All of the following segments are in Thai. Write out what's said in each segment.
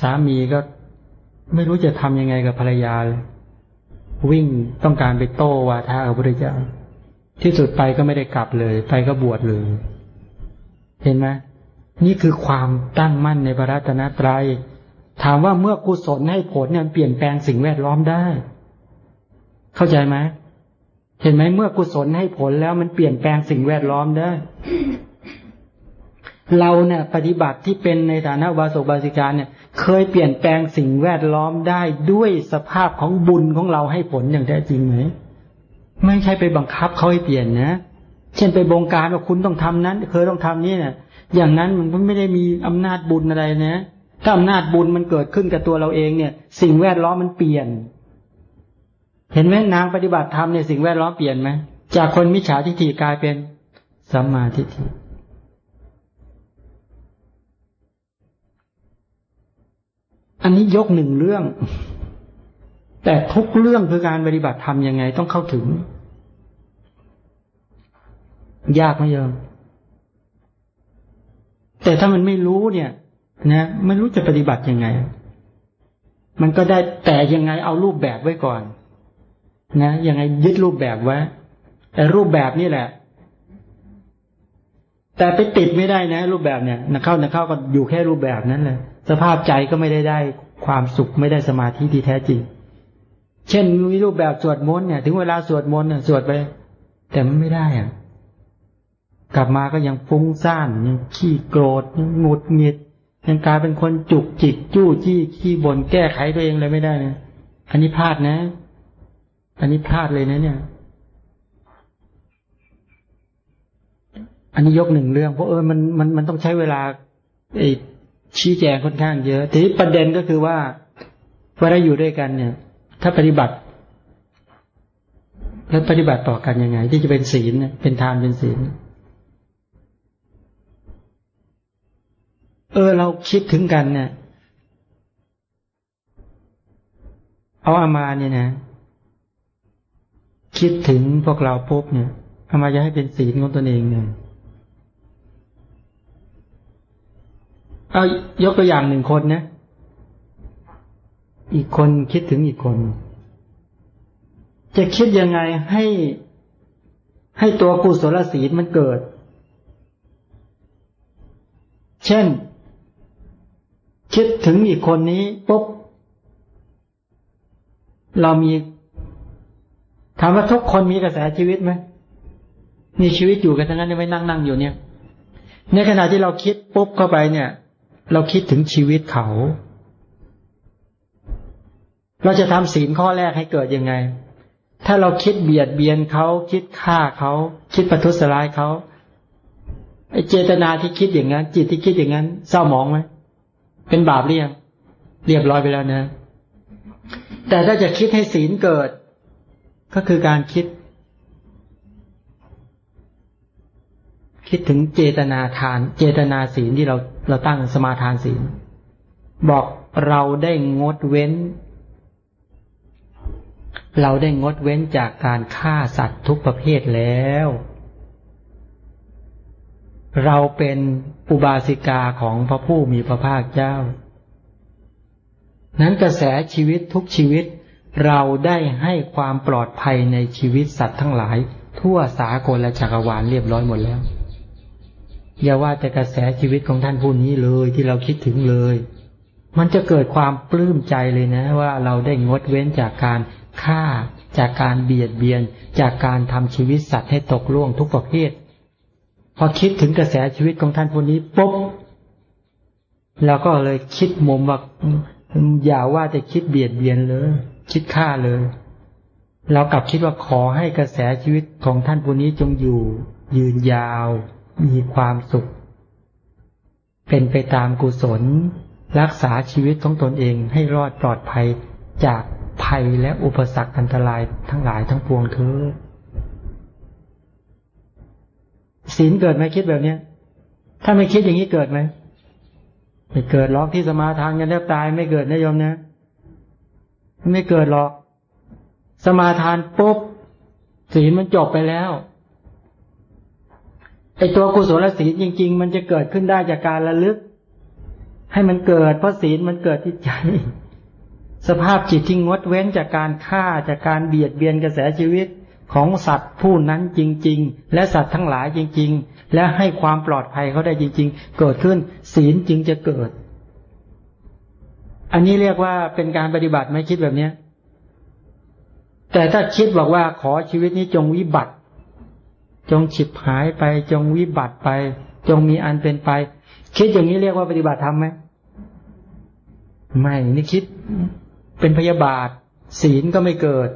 สามีก็ไม่รู้จะทำยังไงกับภรรยาเลยวิ่งต้องการไปโต้วาทาพระพุทธเจ้า ที่สุดไปก็ไม่ได้กลับเลย ไปก็บวชเลย เห็นไหมนี่คือความตั้งมั่นในพระรัตนตรยัย ถามว่าเมื่อกุศลให้ผลเนี่ยเปลี่ยนแปลงสิ่งแวดล้อมได้ เข้าใจไหมเห็นไหมเมื่อกุศลให้ผลแล้วมันเปลี่ยนแปลงสิ่งแวดล้อมได้ เราเนี่ย ปฏิบัติที่เป็นในฐานะวาสกบาสิกาเนี่ย เคยเปลี่ยนแปลงสิ่งแวดล้อมได้ด้วยสภาพของบุญของเราให้ผลอย่างแท้จริงไหมไม่ใช่ไปบังคับเขาให้เปลี่ยนนะ เช่นไปบงการว่าคุณต้องทำนั้น เคยต้องทำนี่เนี่ยอย่างนั้นมันไม่ได้มีอำนาจบุญอะไรนะถ้าอำนาจบุญมันเกิดขึ้นกับตัวเราเองเนี่ย สิ่งแวดล้อมมันเปลี่ยน เห็นไหมนางปฏิบัติธรรมเนี่ยสิ่งแวดล้อมเปลี่ยนไหมจากคนมิจฉาทิฏฐิกลายเป็นสัมมาทิฏฐิ อันนี้ยกหนึ่งเรื่อง แต่ทุกเรื่องคือการปฏิบัติธรรมยังไงต้องเข้าถึง ยากไหมโยมแต่ถ้ามันไม่รู้เนี่ย นะไม่รู้จะปฏิบัติยังไง มันก็ได้แต่ยังไงเอารูปแบบไว้ก่อน นะยังไงยึดรูปแบบไว้แต่รูปแบบนี่แหละ แต่ไปติดไม่ได้นะ รูปแบบเนี่ยนักเข้านักเข้าก็อยู่แค่รูปแบบนั้นเลย สภาพใจก็ไม่ได้ได้ความสุขไม่ได้สมาธิที่แท้จริง เช่นมีรูปแบบสวดมนต์เนี่ย ถึงเวลาสวดมนต์เนี่ยสวดไป แต่มันไม่ได้อะ กลับมาก็ยังฟุ้งซ่านยังขี้โกรธยังหงุดหงิดยังกลายเป็นคนจุกจิกจู้จี้ขี้บ่นแก้ไขตัวเองเลยไม่ได้นะอันนี้พลาดนะ อันนี้พลาดเลยนะ เนี่ย อันนี้ยกหนึ่งเรื่องเพราะเออมันมันมันต้องใช้เวลาไอ ชี้แจงค่อนข้างเยอะ ทีนี้ประเด็นก็คือว่าเวลาอยู่ด้วยกันเนี่ย ถ้าปฏิบัติ แล้วปฏิบัติต่อกันยังไง ที่จะเป็นศีลเป็นทานเป็นศีลเออ เราคิดถึงกันเนี่ยเอาอามาเนี่ยนะ คิดถึงพวกเราปุ๊บเนี่ยอามาจะให้เป็นศีลของตนเองเนี่ย เอายกตัวอย่างหนึ่งคนนะ อีกคนคิดถึงอีกคน จะคิดยังไงให้ให้ตัวกุศลศีลมันเกิด เช่น คิดถึงอีกคนนี้ปุ๊บเรามีถามว่าทุกคนมีกระแสชีวิตไหมมีชีวิตอยู่กันทั้งนั้นไม่นั่งนั่งอยู่เนี่ย ในขณะที่เราคิดปุ๊บเข้าไปเนี่ย เราคิดถึงชีวิตเขา เราจะทำศีลข้อแรกให้เกิดยังไง ถ้าเราคิดเบียดเบียนเขาคิดฆ่าเขา คิดประทุษร้ายเขาไอเจตนาที่คิดอย่างนั้น จิตที่คิดอย่างนั้น เศร้าหมองไหมเป็นบาปเรียงเรียบร้อยไปแล้วนะ แต่ถ้าจะคิดให้ศีลเกิด ก็คือการคิด คิดถึงเจตนาทาน เจตนาศีลที่เรา เราตั้งสมาทานศีล บอกเราได้งดเว้น เราได้งดเว้นจากการฆ่าสัตว์ทุกประเภทแล้ว เราเป็นอุบาสิกาของพระผู้มีพระภาคเจ้า นั้นกระแสชีวิตทุกชีวิต เราได้ให้ความปลอดภัยในชีวิตสัตว์ทั้งหลาย ทั่วสากลและจักรวาลเรียบร้อยหมดแล้ว อย่าว่าแต่กระแสชีวิตของท่านผู้นี้เลยที่เราคิดถึงเลย มันจะเกิดความปลื้มใจเลยนะ ว่าเราได้งดเว้นจากการฆ่า จากการเบียดเบียน จากการทำชีวิตสัตว์ให้ตกล่วงทุกประเภทพอคิดถึงกระแสชีวิตของท่านคนนี้ปุ๊บเราก็เลยคิดมุมว่าอย่าว่าจะคิดเบียดเบียนเลย คิดฆ่าเลย เรากลับคิดว่าขอให้กระแสชีวิตของท่านผู้นี้จงอยู่ ยืนยาว มีความสุข เป็นไปตามกุศล รักษาชีวิตของตนเองให้รอดปลอดภัยจากภัยและอุปสรรคอันตรายทั้งหลายทั้งปวงเธอศีลเกิดไหมคิดแบบเนี้ย ถ้าไม่คิดอย่างนี้เกิดไหมไม่เกิดหรอกที่สมาทานกันแทบตายไม่เกิดนะโยมนะไม่เกิดหรอก สมาทานปุ๊บศีลมันจบไปแล้ว ไอตัวกุศลศีลจริง ๆ มันจะเกิดขึ้นได้จากการระลึก ให้มันเกิดเพราะศีลมันเกิดที่ใจ สภาพจิตที่งดเว้นจากการฆ่าจากการเบียดเบียนกระแสชีวิตของสัตว์ผู้นั้นจริง ๆ และสัตว์ทั้งหลายจริง ๆ และให้ความปลอดภัยเขาได้จริง ๆ เกิดขึ้น ศีลจึงจะเกิด อันนี้เรียกว่าเป็นการปฏิบัติไม่คิดแบบเนี้ยแต่ถ้าคิดบอกว่าขอชีวิตนี้จงวิบัติ จงฉิบหายไป จงวิบัติไป จงมีอันเป็นไป คิดอย่างนี้เรียกว่าปฏิบัติธรรมไหมไม่นี่คิดเป็นพยาบาท ศีลก็ไม่เกิด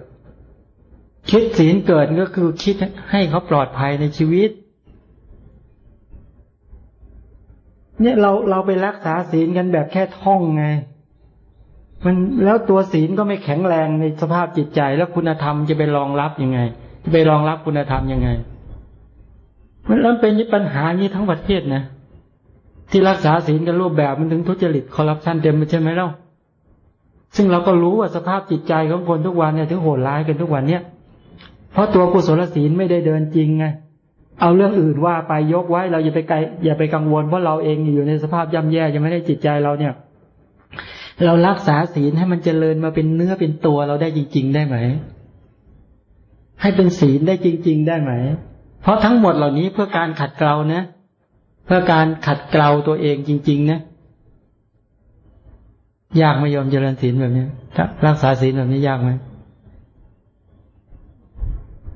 คิดศีลเกิดก็คือคิดให้เขาปลอดภัยในชีวิต เนี่ยเราเราไปรักษาศีลกันแบบแค่ท่องไง มันแล้วตัวศีลก็ไม่แข็งแรงในสภาพจิตใจ แล้วคุณธรรมจะไปรองรับยังไง จะไปรองรับคุณธรรมยังไง มันล้วเป็นปัญหานี้ทั้งประเทศนะที่รักษาศีลกันรูปแบบมันถึงทุจริตคอร์รัปชันเต็มไปใช่ไหมเล่าซึ่งเราก็รู้ว่าสภาพจิตใจของคนทุกวันเนี่ยถึงโหดร้ายกันทุกวันเนี่ยเพราะตัวกุศลศีลไม่ได้เดินจริงไงเอาเรื่องอื่นว่าไปยกไว้เราอย่าไปไกลอย่าไปกังวลเพราะเราเองอยู่ในสภาพย่ำแย่ยังไม่ได้จิตใจเราเนี่ย เรารักษาศีลให้มันเจริญมาเป็นเนื้อเป็นตัวเราได้จริง ๆ ได้ไหม ให้เป็นศีลได้จริง ๆ ได้ไหม เพราะทั้งหมดเหล่านี้เพื่อการขัดเกลานะ เพื่อการขัดเกลาตัวเองจริง ๆ นะ ยากไม่ยอมเจริญศีลแบบนี้รักษาศีลแบบนี้ยากไหม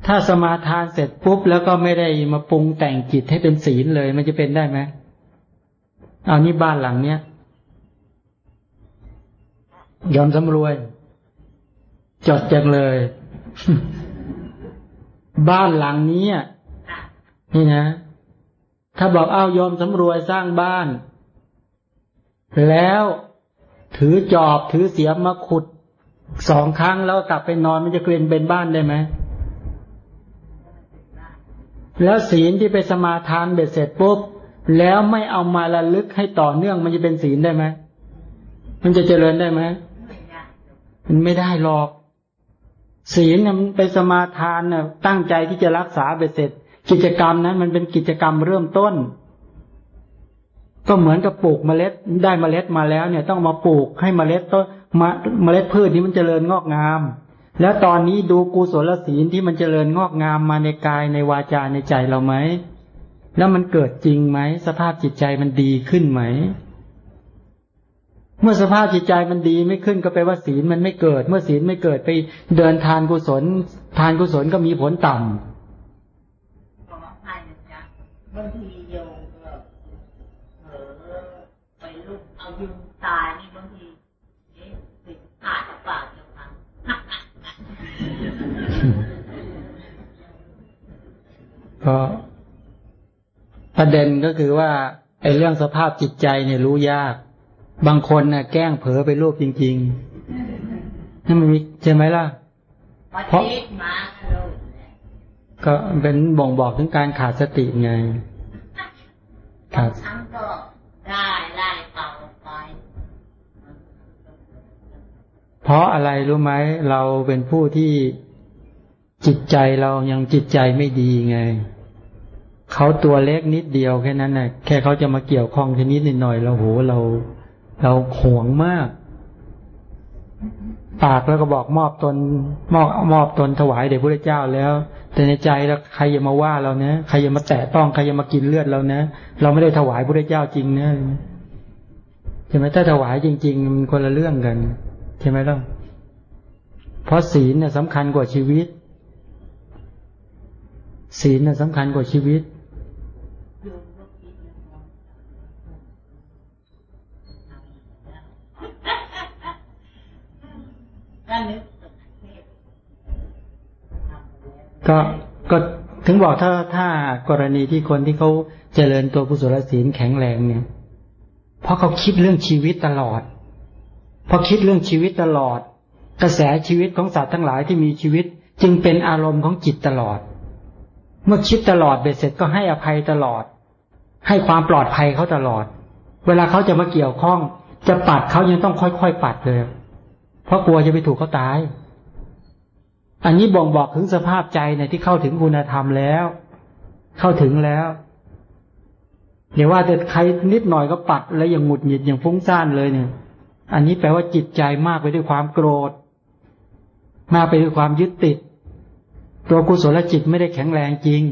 ถ้าสมาทานเสร็จปุ๊บแล้วก็ไม่ได้มาปรุงแต่งจิตให้เป็นศีลเลย มันจะเป็นได้ไหมเอานี่บ้านหลังเนี้ยยอมสำรวย จดจังเลย บ้านหลังนี้ นี่นะ ถ้าบอกเอายอมสำรวยสร้างบ้าน แล้วถือจอบถือเสียมมาขุดสองครั้งแล้วกลับไปนอนมันจะเกลียนเป็นบ้านได้ไหม แล้วศีลที่ไปสมาทานเบ็ดเสร็จปุ๊บ แล้วไม่เอามาระลึกให้ต่อเนื่องมันจะเป็นศีลได้ไหม มันจะเจริญได้ไหมมันไม่ได้หรอก ศีลมันไปสมาทานเน่ะตั้งใจที่จะรักษาเบ็ดเสร็จ กิจกรรมนั้นมันเป็นกิจกรรมเริ่มต้น ก็เหมือนกับปลูกเมล็ดได้เมล็ดมาแล้ว เนี่ย ต้องมาปลูกให้เมล็ดต้นมาเมล็ดพืชนี้มันเจริญงอกงาม แล้วตอนนี้ดูกุศลศีลที่มันเจริญงอกงามมาในกายในวาจาในใจเราไหมแล้วมันเกิดจริงไหมสภาพจิตใจมันดีขึ้นไหม เมื่อสภาพจิตใจมันดีไม่ขึ้นก็แปลว่าศีลมันไม่เกิด เมื่อศีลไม่เกิดไปเดินทานกุศล ทานกุศลก็มีผลต่ำ บางทีโยมก็เผลอไปลุกเอายุงตายนี่บางทีเอ๊ะติดขาดปากเดียวกันก็ประเด็นก็คือว่าไอ้เรื่องสภาพจิตใจเนี่ยรู้ยาก บางคนน่ะ แกล้งเผลอไปรูปจริงๆนั่นมันมีใช่ไหมล่ะ เพราะ ก็เป็นบ่งบอกถึงการขาดสติไงขาดทั้งก็ได้ไล่เป่าไปเพราะอะไรรู้ไหมเราเป็นผู้ที่จิตใจเรายังจิตใจไม่ดีไงเขาตัวเล็กนิดเดียวแค่นั้นน่ะ แค่เขาจะมาเกี่ยวข้องแค่นิดนิดหน่อยเราโหเรา เราหวงมาก ปากแล้วก็บอกมอบตนมอบมอบตนถวายเด็กพระเจ้าแล้ว แต่ในใจแล้วใครจะมาว่าเราเนะใครจะมาแตะต้องใครจะมากินเลือดเรานะเราไม่ได้ถวายพระเจ้าจริงนะใช่ไหมถ้าถวายจริง ๆ มันคนละเรื่องกันใช่ไหมล่ะเพราะศีลเนี่ยสำคัญกว่าชีวิต ศีลเนี่ยสำคัญกว่าชีวิต ก็ก็ถึงบอกถ้าถ้ากรณีที่คนที่เขาเจริญตัวกุศลศีลแข็งแรงเนี่ย เพราะเขาคิดเรื่องชีวิตตลอดพอคิดเรื่องชีวิตตลอด กระแสชีวิตของสัตว์ทั้งหลายที่มีชีวิต จึงเป็นอารมณ์ของจิตตลอด เมื่อคิดตลอดเบ็ดเสร็จก็ให้อภัยตลอด ให้ความปลอดภัยเขาตลอด เวลาเขาจะมาเกี่ยวข้อง จะปัดเขายังต้องค่อยๆปัดเลย เพราะกลัวจะไปถูกเขาตาย อันนี้บ่งบอกถึงสภาพใจในที่เข้าถึงคุณธรรมแล้ว เข้าถึงแล้วเดี๋ยวว่าแต่ใครนิดหน่อยก็ปัดแล้วอย่างหงุดหงิดอย่างฟุ้งซ่านเลยเนี่ย อันนี้แปลว่าจิตใจมากไปด้วยความโกรธ มากไปด้วยความยึดติด ตัวกุศลจิตไม่ได้แข็งแรงจริง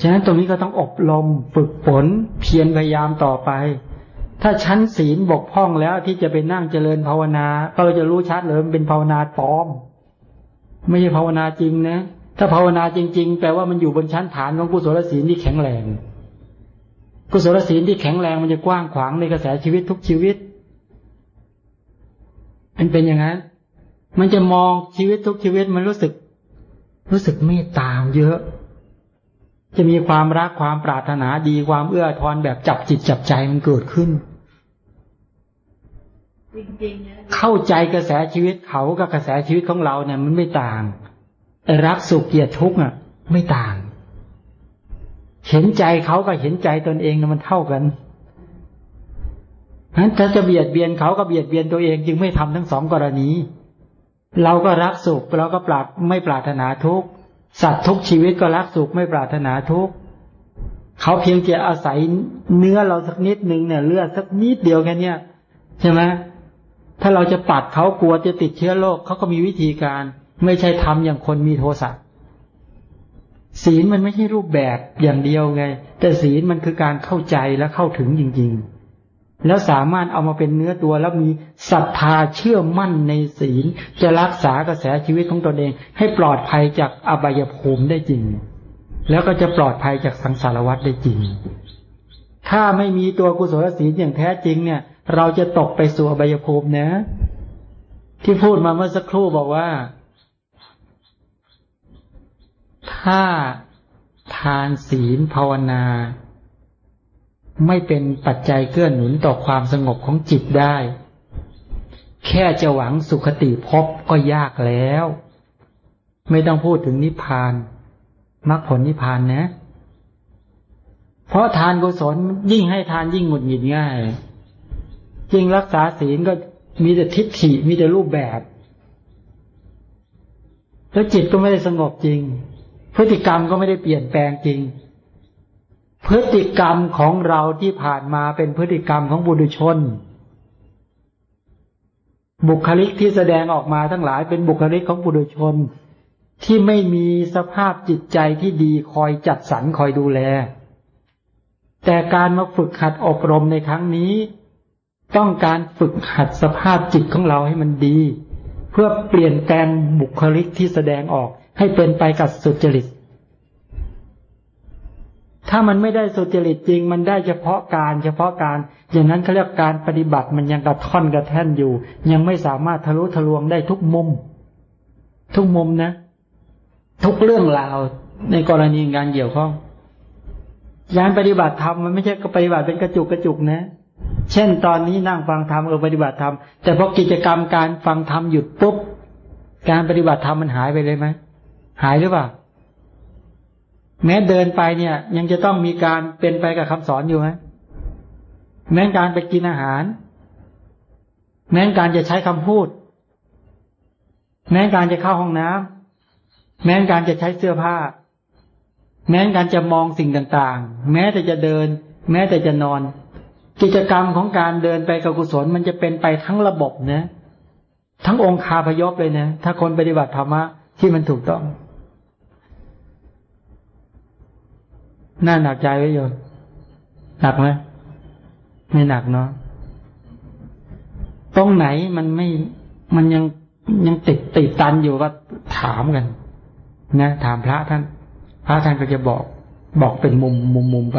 ฉะนั้นตรงนี้ก็ต้องอบรมฝึกฝนเพียรพยายามต่อไป ถ้าชั้นศีลบกพร่องแล้วที่จะไปนั่งเจริญภาวนาก็จะรู้ชัดเลยมันเป็นภาวนาปลอม ไม่ใช่ภาวนาจริงนะ ถ้าภาวนาจริง ๆ แปลว่ามันอยู่บนชั้นฐานของกุศลศีลที่แข็งแรงกุศลศีลที่แข็งแรงมันจะกว้างขวางในกระแสชีวิตทุกชีวิตมันเป็นอย่างนั้น มันจะมองชีวิตทุกชีวิตมันรู้สึก รู้สึกเมตตาเยอะ จะมีความรักความปรารถนาดีความเอื้อทอนแบบจับจิตจับใจมันเกิดขึ้น เข้าใจกระแสชีวิตเขากับกระแสชีวิตของเราเนี่ยมันไม่ต่าง รักสุขเกลียดทุกข์อะ ไม่ต่าง เห็นใจเขากับเห็นใจตนเองนะมันเท่ากันนั้นถ้าจะเบียดเบียนเขาก็เบียดเบียนตัวเองจึงไม่ทำทั้งสองกรณี เราก็รักสุขเราก็ปราดไม่ปรารถนาทุกข์สัตว์ทุกชีวิตก็รักสุขไม่ปรารถนาทุกข์เขาเพียงจะอาศัยเนื้อเราสักนิดหนึ่งเนี่ยเลือดสักนิดเดียวแค่นี้ใช่ไหม ถ้าเราจะปัดเขากลัวจะติดเชื้อโรคเขาก็มีวิธีการ ไม่ใช่ทำอย่างคนมีโทสะศีลมันไม่ใช่รูปแบบอย่างเดียวไง แต่ศีลมันคือการเข้าใจและเข้าถึงจริง ๆ แล้วสามารถเอามาเป็นเนื้อตัวแล้วมีศรัทธาเชื่อมั่นในศีล จะรักษากระแสชีวิตของตนเอง ให้ปลอดภัยจากอบายภูมิได้จริง แล้วก็จะปลอดภัยจากสังสารวัฏได้จริง ถ้าไม่มีตัวกุศลศีลอย่างแท้จริงเนี่ย เราจะตกไปสู่อบายภูมินะ ที่พูดมาเมื่อสักครู่บอกว่า ถ้าทานศีลภาวนา ไม่เป็นปัจจัยเกื้อหนุนต่อความสงบของจิตได้ แค่จะหวังสุขติพบก็ยากแล้ว ไม่ต้องพูดถึงนิพพานมรรคผลนิพพานนะ เพราะทานกุศลยิ่งให้ทานยิ่งหงุดหงิดง่าย ยิ่งรักษาศีลก็มีแต่ทิฏฐิมีแต่รูปแบบ แล้วจิตก็ไม่ได้สงบจริง พฤติกรรมก็ไม่ได้เปลี่ยนแปลงจริง พฤติกรรมของเราที่ผ่านมาเป็นพฤติกรรมของบุรุชน บุคลิกที่แสดงออกมาทั้งหลายเป็นบุคลิกของบุรุชน ที่ไม่มีสภาพจิตใจที่ดีคอยจัดสรรคอยดูแล แต่การมาฝึกหัดอบรมในครั้งนี้ ต้องการฝึกหัดสภาพจิตของเราให้มันดี เพื่อเปลี่ยนแปลงบุคลิกที่แสดงออก ให้เป็นไปกับสุจริต ถ้ามันไม่ได้สุจริตจริง มันได้เฉพาะการ เฉพาะการ อย่างนั้นเขาเรียกการปฏิบัติมันยังกระท่อนกระแท่นอยู่ ยังไม่สามารถทะลุทะลวงได้ทุกมุม ทุกมุมนะ ทุกเรื่องราวในกรณีการเกี่ยวข้องการปฏิบัติธรรมมันไม่ใช่ก็ปฏิบัติเป็นกระจุกกระจุกนะ เช่นตอนนี้นั่งฟังธรรมเออปฏิบัติธรรมแต่พอกิจกรรมการฟังธรรมหยุดปุ๊บการปฏิบัติธรรมมันหายไปเลยไหมหายหรือเปล่า แม้เดินไปเนี่ย ยังจะต้องมีการเป็นไปกับคำสอนอยู่ไหมแม้การไปกินอาหาร แม้การจะใช้คำพูด แม้การจะเข้าห้องน้ำแม้การจะใช้เสื้อผ้า แม้การจะมองสิ่งต่างๆ แม้แต่จะเดิน แม้แต่จะนอน กิจกรรมของการเดินไปกับกุศลมันจะเป็นไปทั้งระบบนะ ทั้งองค์คาพยพเลยนะ ถ้าคนปฏิบัติธรรมะที่มันถูกต้อง น่าหนักใจไว้โยมหนักไหมไม่หนักเนาะตรงไหนมันไม่มันยังยังติดติดตันอยู่ก็ถามกัน นะถามพระท่าน พระท่านก็จะบอก บอกเป็นมุมมุมมุมไป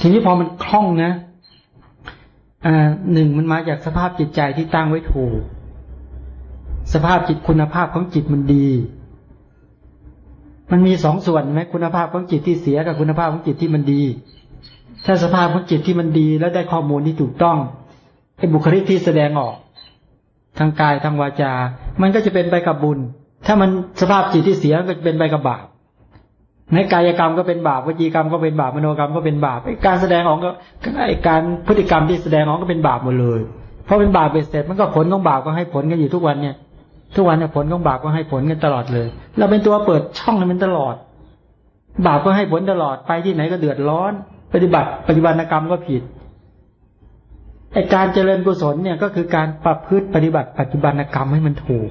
ทีนี้พอมันคล่องนะ หนึ่งมันมาจากสภาพจิตใจที่ตั้งไว้ถูก สภาพจิตคุณภาพของจิตมันดี มันมีสองส่วนไหมคุณภาพของจิตที่เสียกับคุณภาพของจิตที่มันดี ถ้าสภาพของจิตที่มันดี แล้วได้ข้อมูลที่ถูกต้องไอ้บุคลิกที่แสดงออก ทางกายทางวาจา มันก็จะเป็นไปกับบุญ ถ้ามันสภาพจิตที่เสียก็จะเป็นไปกับบาป ในกายกรรมก็เป็นบาปวจีกรรมก็เป็นบาปมโนกรรมก็เป็นบาปการแสดงออกก็ไอการพฤติกรรมที่แสดงออกก็เป็นบาปหมดเลย เพราะเป็นบาปไปเสร็จมันก็ผลของบาปก็ให้ผลกันอยู่ทุกวันเนี่ย ทุกวันเนี่ยผลของบาปก็ให้ผลกันตลอดเลย เราเป็นตัวเปิดช่องให้มันตลอด บาปก็ให้ผลตลอดไปที่ไหนก็เดือดร้อน ปฏิบัติปฏิบัติกรรมก็ผิดไอการเจริญกุศลเนี่ยก็คือการประพฤติปฏิบัติปัจจุบันกรรมให้มันถูก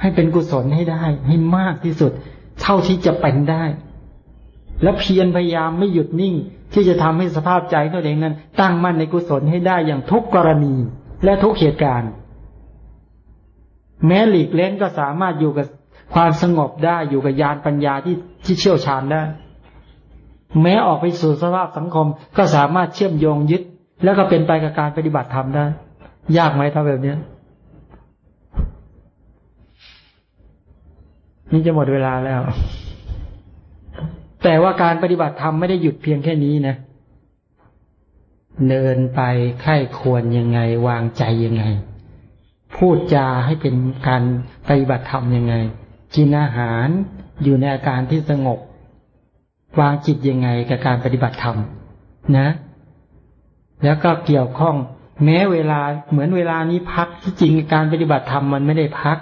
ให้เป็นกุศลให้ได้ให้มากที่สุด เท่าที่จะเป็นได้ แล้วเพียรพยายามไม่หยุดนิ่ง ที่จะทำให้สภาพใจตัวเองนั้น ตั้งมั่นในกุศลให้ได้อย่างทุกกรณีและทุกเหตุการณ์ แม้หลีกเล่นก็สามารถอยู่กับความสงบได้อยู่กับญาณปัญญาที่ที่เชี่ยวชาญได้แม้ออกไปสู่สภาพสังคมก็สามารถเชื่อมโยงยึด แล้วก็เป็นไปกับการปฏิบัติธรรมได้ ยากไหมถ้าแบบนี้ นี่จะหมดเวลาแล้ว แต่ว่าการปฏิบัติธรรมไม่ได้หยุดเพียงแค่นี้นะ เดินไปไข้ควรยังไง วางใจยังไง พูดจาให้เป็นการปฏิบัติธรรมยังไง กินอาหารอยู่ในอาการที่สงบ วางจิตยังไงกับการปฏิบัติธรรม นะ แล้วก็เกี่ยวข้อง แม้เวลาเหมือนเวลานี้พักที่จริงการปฏิบัติธรรมมันไม่ได้พัก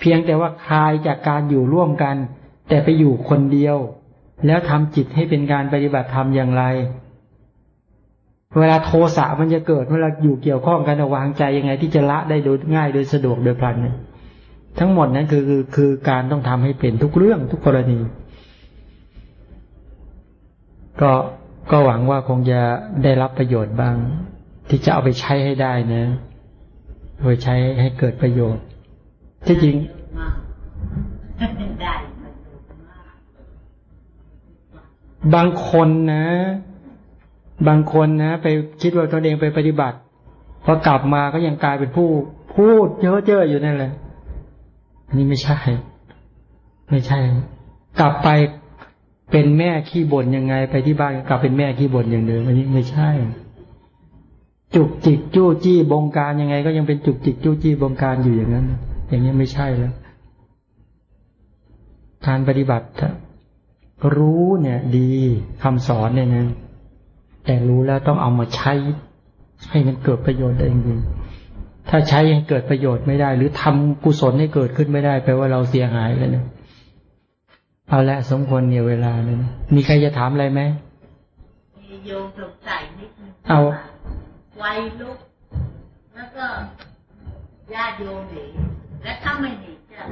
เพียงแต่ว่าคลายจากการอยู่ร่วมกัน แต่ไปอยู่คนเดียว แล้วทำจิตให้เป็นการปฏิบัติธรรมอย่างไร เวลาโทสะมันจะเกิดเวลาอยู่เกี่ยวข้องกันวางใจยังไง ที่จะละได้โดยง่ายโดยสะดวกโดยพลันเนี่ยทั้งหมดนั้นคือคือคือการต้องทำให้เป็นทุกเรื่องทุกกรณี ก็ก็หวังว่าคงจะได้รับประโยชน์บ้าง ที่จะเอาไปใช้ให้ได้นะโดยใช้ให้เกิดประโยชน์ ที่จริงบางคนนะ บางคนนะ ไปคิดว่าตนเองไปปฏิบัติพอกลับมาก็ยังกลายเป็นผู้ พูดเยอะเจ้ออยู่นั่นแหละอันนี้ไม่ใช่ ไม่ใช่ กลับไปเป็นแม่ขี้บ่นยังไง ไปที่บ้านกลับเป็นแม่ขี้บ่นอย่างเดิมอันนี้ไม่ใช่ จุกจิกจู้จี้บงการยังไง ก็ยังเป็นจุกจิกจู้จี้บงการอยู่อย่างนั้น อย่างนี้ไม่ใช่แล้ว การปฏิบัติรู้เนี่ยดีคำสอนเนี่ยนะแต่รู้แล้วต้องเอามาใช้ ให้มันเกิดประโยชน์ได้จริงถ้าใช้ให้เกิดประโยชน์ไม่ได้ หรือทำกุศลให้เกิดขึ้นไม่ได้แปลว่าเราเสียหายแล้วเนี่ยเอาละสมควรเนี่ยเวลาเนี่ยมีใครจะถามอะไรไหมมีโยมสงสัยนิดนึงเอาไวลุกแล้วก็ญาติโยมหนี และถ้าไม่หนีจะ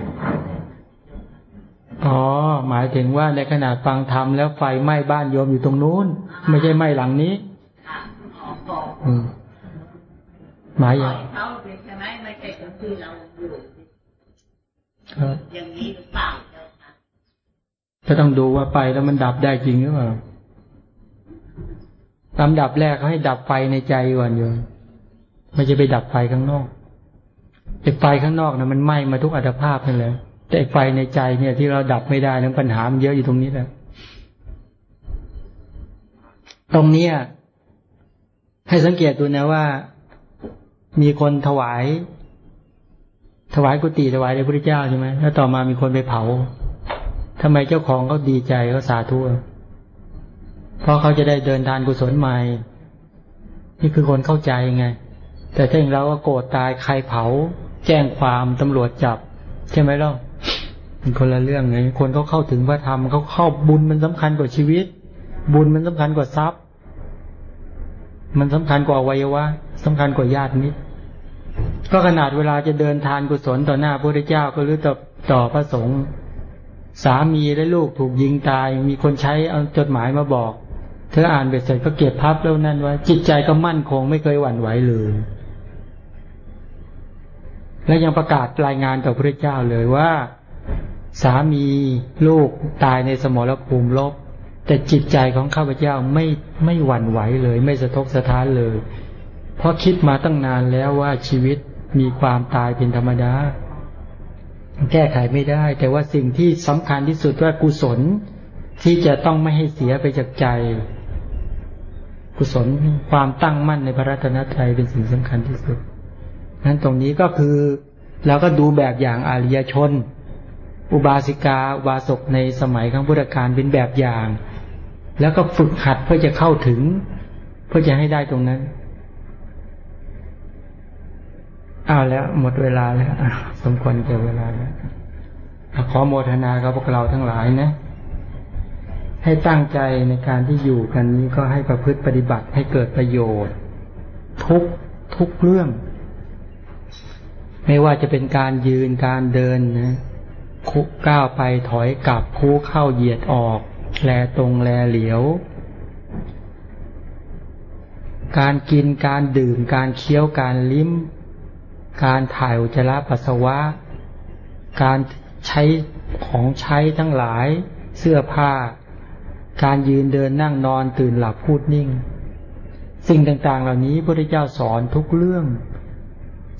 อ๋อ หมายถึงว่าในขณะฟังธรรมแล้วไฟไหม้บ้านโยมอยู่ตรงนู้น ไม่ใช่ไหม้หลังนี้อืมหมายอย่างเขาใช่ไหมไม่ใช่คือเราอยู่อย่างนี้หรือเปล่าก็ต้องดูว่าไปแล้วมันดับได้จริงหรือเปล่าลำดับแรกเขาให้ดับไฟในใจก่อนโยมไม่จะไปดับไฟข้างนอก ไอ้ไฟข้างนอกนะมันไหม้มาทุกอัตภาพนั่นแหละแต่ไอ้ไฟในใจเนี่ย ที่เราดับไม่ได้นั้นปัญหามันเยอะอยู่ตรงนี้แหละตรงเนี้ยให้สังเกตดูนะว่า มีคนถวาย ถวายกุฏิถวายในพระเจ้าใช่ไหมแล้วต่อมามีคนไปเผาทำไมเจ้าของเขาดีใจเขาสาธุเพราะเขาจะได้เดินทานกุศลใหม่ นี่คือคนเข้าใจไง แต่ถ้าอย่างเราก็โกรธตายใครเผา แจ้งความตำรวจจับ ใช่ไหมล่ะคนละเรื่องไงคนเขาเข้าถึงพระธรรมเขาเข้าบุญมันสำคัญกว่าชีวิต บุญมันสำคัญกว่าทรัพย์ มันสำคัญกว่าวัยวะสำคัญกว่าญาติมิตรก็ขนาดเวลาจะเดินทานกุศลต่อหน้าพระพุทธเจ้าก็รู้ต่อต่อพระสงฆ์สามีและลูกถูกยิงตาย มีคนใช้เอาจดหมายมาบอก เธออ่านไปเสร็จก็เก็บพับแล้วนั่นไว้จิตใจก็มั่นคงไม่เคยหวั่นไหวเลย และยังประกาศรายงานต่อพระเจ้าเลยว่า สามีลูกตายในสมรภูมิลบ แต่จิตใจของข้าพเจ้าไม่ไม่หวั่นไหวเลย ไม่สะทกสะท้านเลย เพราะคิดมาตั้งนานแล้วว่าชีวิตมีความตายเป็นธรรมดาแก้ไขไม่ได้ แต่ว่าสิ่งที่สำคัญที่สุดว่ากุศลที่จะต้องไม่ให้เสียไปจากใจ กุศลความตั้งมั่นในพระรัตนตรัยเป็นสิ่งสำคัญที่สุด นั้นตรงนี้ก็คือเราก็ดูแบบอย่างอาริยชน อุบาสิกาอุบาสกในสมัยครั้งพุทธกาลเป็นแบบอย่าง แล้วก็ฝึกหัดเพื่อจะเข้าถึง เพื่อจะให้ได้ตรงนั้นอ้าวแล้วหมดเวลาแล้วสมควรเกิดเวลาแล้วขอโมทนากับพวกเราทั้งหลายนะ ให้ตั้งใจในการที่อยู่กันนี้ก็ให้ประพฤติปฏิบัติให้เกิดประโยชน์ ทุกทุกเรื่อง ไม่ว่าจะเป็นการยืนการเดินนะคุกก้าวไปถอยกลับคูเข้าเหยียดออก แลตรงแลเหลียว การกินการดื่ม การเคี้ยวการลิ้ม การถ่ายอุจจาระปัสสาวะ การใช้ของใช้ทั้งหลาย เสื้อผ้า การยืนเดินนั่งนอนตื่นหลับพูดนิ่ง สิ่งต่างๆ เหล่านี้พระพุทธเจ้าสอนทุกเรื่อง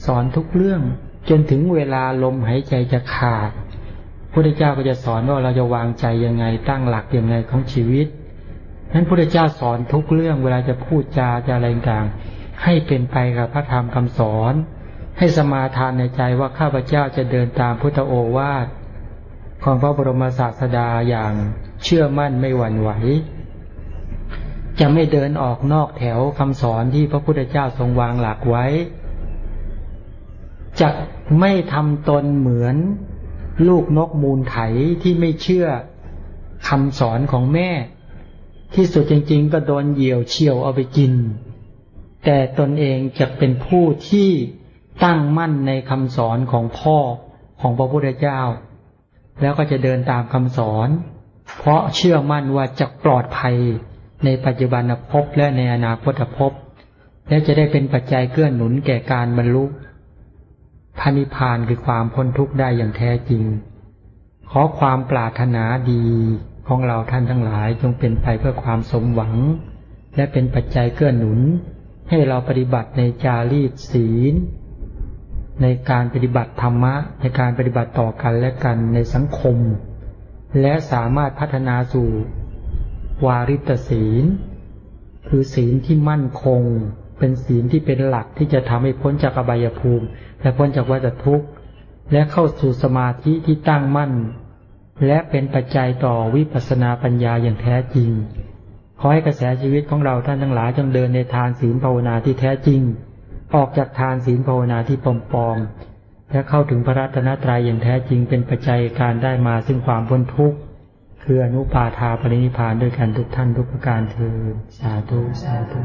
สอนทุกเรื่อง จนถึงเวลาลมหายใจจะขาดพุทธเจ้าก็จะสอนว่าเราจะวางใจยังไงตั้งหลักยังไงของชีวิตนั้นพุทธเจ้าสอนทุกเรื่องเวลาจะพูดจาจะอะไรต่างให้เป็นไปกับพระธรรมคำสอน ให้สมาทานในใจว่าข้าพเจ้าจะเดินตามพุทธโอวาทของพระบรมศาสดาอย่างเชื่อมั่นไม่หวั่นไหว จะไม่เดินออกนอกแถวคำสอนที่พระพุทธเจ้าทรงวางหลักไว้ จะไม่ทำตนเหมือนลูกนกมูลไถที่ไม่เชื่อคำสอนของแม่ ที่สุดจริง ๆ ก็โดนเหยี่ยวเชี่ยวเอาไปกิน แต่ตนเองจะเป็นผู้ที่ตั้งมั่นในคำสอนของพ่อของพระพุทธเจ้า แล้วก็จะเดินตามคำสอน เพราะเชื่อมั่นว่าจะปลอดภัยในปัจจุบันภพและในอนาคตภพและจะได้เป็นปัจจัยเกื้อหนุนแก่การบรรลุ พระนิพพานคือความพ้นทุกข์ได้อย่างแท้จริง ขอความปรารถนาดีของเราท่านทั้งหลายจงเป็นไปเพื่อความสมหวัง และเป็นปัจจัยเกื้อหนุน ให้เราปฏิบัติในจารีตศีล ในการปฏิบัติธรรมะ ในการปฏิบัติต่อกันและกันในสังคม และสามารถพัฒนาสู่วาริตศีล คือศีลที่มั่นคง เป็นศีลที่เป็นหลักที่จะทำให้พ้นจากอบายภูมิ และพ้นจากวัฏทุกข์ และเข้าสู่สมาธิที่ตั้งมั่น และเป็นปัจจัยต่อวิปัสสนาปัญญาอย่างแท้จริง ขอให้กระแสชีวิตของเราท่านทั้งหลายจงเดินในทานศีลภาวนาที่แท้จริง ออกจากทานศีลภาวนาที่ปลอมๆและเข้าถึงพระรัตนตรัยอย่างแท้จริง เป็นปัจจัยการได้มาซึ่งความพ้นทุกข์คืออนุปาทาปรินิพานด้วยกันทุกท่านทุกประการเถิดสาธุสาธุ